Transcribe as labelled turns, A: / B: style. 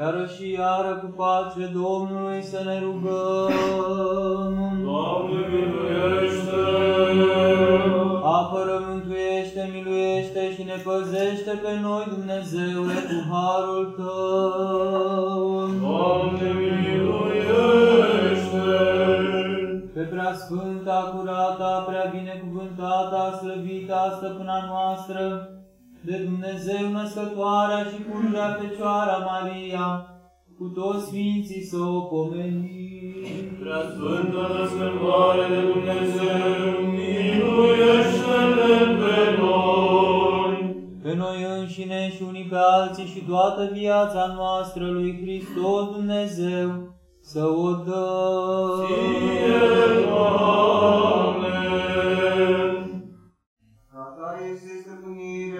A: Iară și iară cu pace Domnului să ne rugăm.
B: Doamne, miluiește!
A: Apără, mântuiește, miluiește și ne păzește pe noi, Dumnezeule, cu harul Tău.
B: Doamne, miluiește!
A: Pe prea sfânta, curata, prea binecuvântata, slăvita, stăpâna noastră, de Dumnezeu născătoarea și pururea Fecioara Maria, cu toți sfinții să o pomenim.
B: Prea Sfântă Născătoare de Dumnezeu, miluiește-ne pe noi!
A: Pe noi înșine și unii pe alții și toată viața noastră lui Hristos Dumnezeu să o dăm.
B: Ție, Doamne!
C: A ta este stăpânirea